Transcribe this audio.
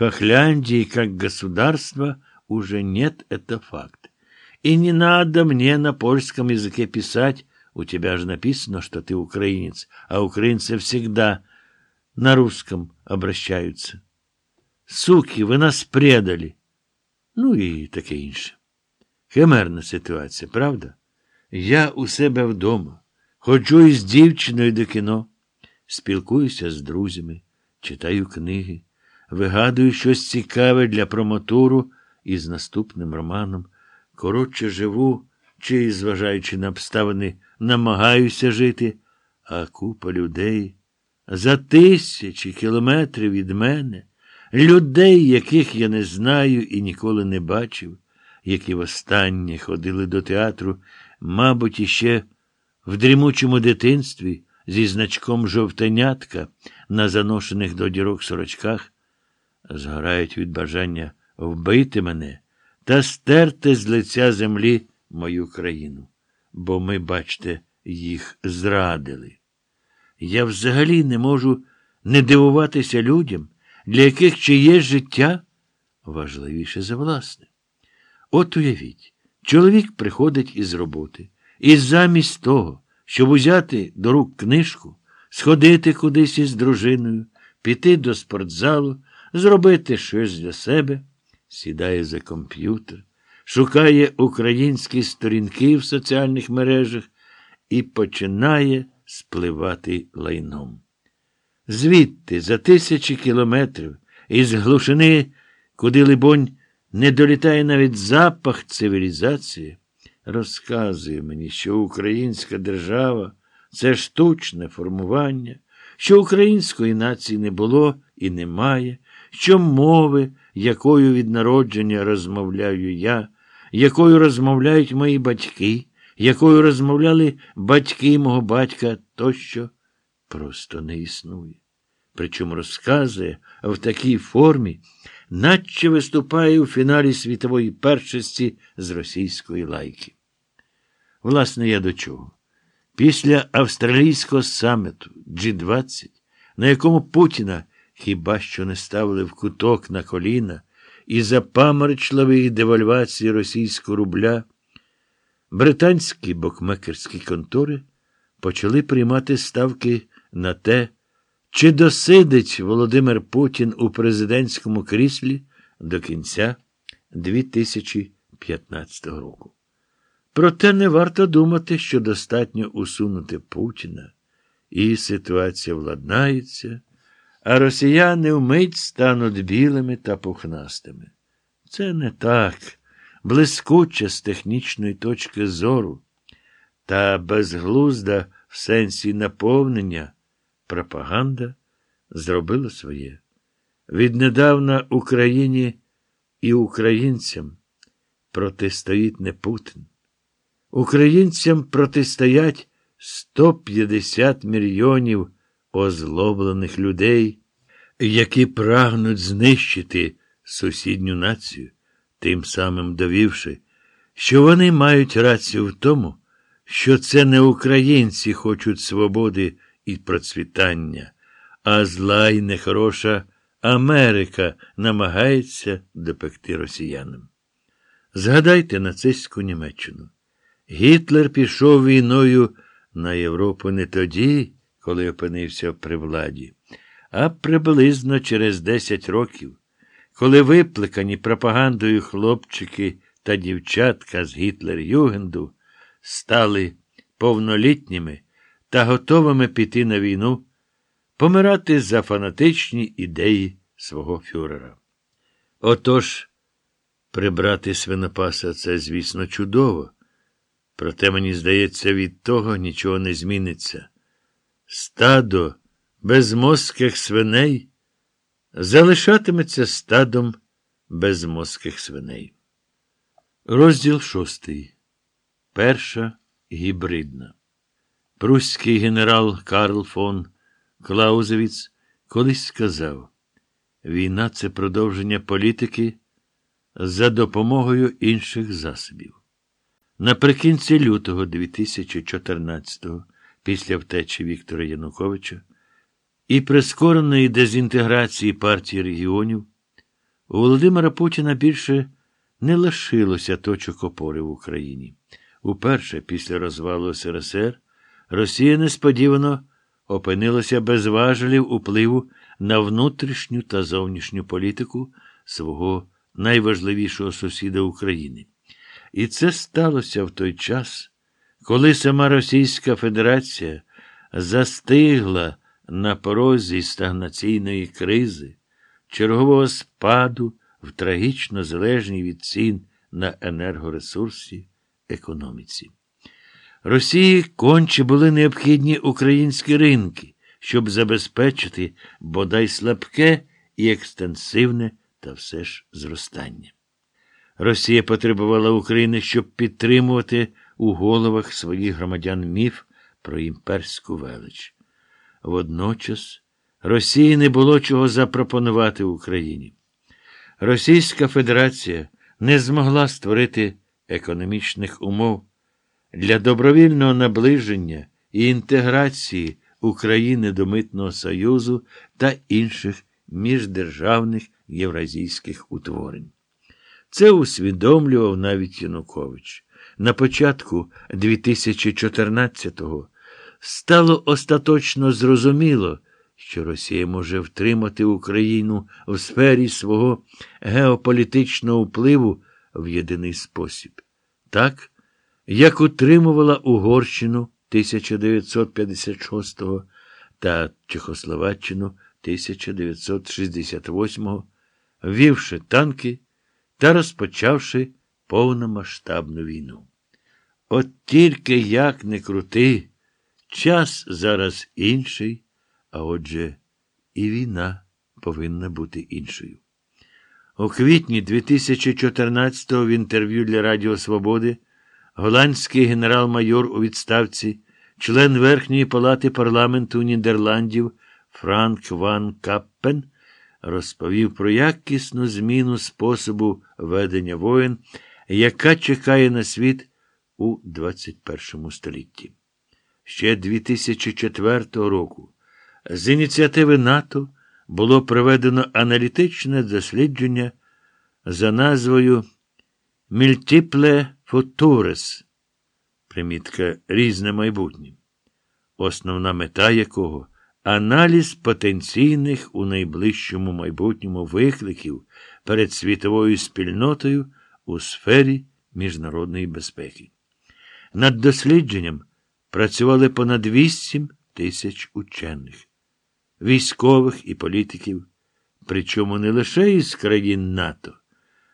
Хохляндии как государства уже нет, это факт. И не надо мне на польском языке писать, у тебя же написано, что ты украинец, а украинцы всегда на русском обращаются. Суки, ви нас предали. Ну і таке інше. Химерна ситуація, правда? Я у себе вдома, ходжу із дівчиною до кіно, спілкуюся з друзями, читаю книги, Вигадую щось цікаве для промотуру із наступним романом. Коротше, живу, чи, зважаючи на обставини, намагаюся жити, а купа людей за тисячі кілометрів від мене, людей, яких я не знаю і ніколи не бачив, які востаннє ходили до театру, мабуть, іще в дрімучому дитинстві зі значком жовтенятка на заношених до дірок сорочках, згорають від бажання вбити мене та стерти з лиця землі мою країну. Бо ми, бачте, їх зрадили. Я взагалі не можу не дивуватися людям, для яких чиє життя важливіше за власне. От уявіть, чоловік приходить із роботи, і замість того, щоб узяти до рук книжку, сходити кудись із дружиною, піти до спортзалу, зробити щось для себе, сідає за комп'ютер, шукає українські сторінки в соціальних мережах і починає спливати лайном. Звідти, за тисячі кілометрів, із глушини, куди, либонь, не долітає навіть запах цивілізації, розказує мені, що українська держава це штучне формування, що української нації не було і немає, що мови, якою від народження розмовляю я, якою розмовляють мої батьки, якою розмовляли батьки мого батька, тощо просто не існує. Причому розказує в такій формі, наче виступає у фіналі світової першості з російської лайки. Власне, я до чого? Після австралійського саміту G20, на якому Путіна хіба що не ставили в куток на коліна, і запаморочливої девальвації російського рубля, британські бокмекерські контори почали приймати ставки на те, чи досидить Володимир Путін у президентському кріслі до кінця 2015 року. Проте не варто думати, що достатньо усунути Путіна, і ситуація владнається, а росіяни вмить стануть білими та пухнастими. Це не так, блискуче з технічної точки зору, та безглузда в сенсі наповнення пропаганда зробила своє. Віднедавна Україні і українцям протистоїть не Путін. Українцям протистоять 150 мільйонів озлоблених людей, які прагнуть знищити сусідню націю, тим самим довівши, що вони мають рацію в тому, що це не українці хочуть свободи і процвітання, а зла й нехороша Америка намагається допекти росіянам. Згадайте нацистську Німеччину. Гітлер пішов війною на Європу не тоді, коли опинився при владі, а приблизно через 10 років, коли випликані пропагандою хлопчики та дівчатка з Гітлер-Югенду стали повнолітніми та готовими піти на війну, помирати за фанатичні ідеї свого фюрера. Отож, прибрати свинопаса це, звісно, чудово. Проте, мені здається, від того нічого не зміниться. Стадо безмозких свиней залишатиметься стадом безмозких свиней. Розділ шостий. Перша гібридна. Пруський генерал Карл фон Клаузевіц колись сказав: війна це продовження політики за допомогою інших засобів. Наприкінці лютого 2014-го, після втечі Віктора Януковича і прискореної дезінтеграції партії регіонів, У Володимира Путіна більше не лишилося точок опори в Україні. Уперше після розвалу СРСР Росія несподівано опинилася без важелів upливу на внутрішню та зовнішню політику свого найважливішого сусіда України. І це сталося в той час, коли сама Російська Федерація застигла на порозі стагнаційної кризи, чергового спаду в трагічно залежній від цін на енергоресурсі економіці. Росії конче були необхідні українські ринки, щоб забезпечити бодай слабке і екстенсивне та все ж зростання. Росія потребувала України, щоб підтримувати у головах своїх громадян міф про імперську велич. Водночас Росії не було чого запропонувати Україні. Російська Федерація не змогла створити економічних умов для добровільного наближення і інтеграції України до Митного Союзу та інших міждержавних євразійських утворень. Це усвідомлював навіть Янукович. На початку 2014-го стало остаточно зрозуміло, що Росія може втримати Україну в сфері свого геополітичного впливу в єдиний спосіб. Так, як утримувала Угорщину 1956-го та Чехословаччину 1968-го, ввівши танки та розпочавши повномасштабну війну. От тільки як не крути, час зараз інший, а отже, і війна повинна бути іншою. У квітні 2014-го в інтерв'ю для Радіо Свободи голландський генерал-майор у відставці, член Верхньої палати парламенту Нідерландів Франк Ван Каппен розповів про якісну зміну способу ведення воєн, яка чекає на світ у 21 столітті. Ще 2004 року з ініціативи НАТО було проведено аналітичне дослідження за назвою Multiple Futures, примітка різне майбутнє, основна мета якого аналіз потенційних у найближчому майбутньому викликів перед світовою спільнотою у сфері міжнародної безпеки. Над дослідженням працювали понад 8 тисяч учених, військових і політиків, причому не лише із країн НАТО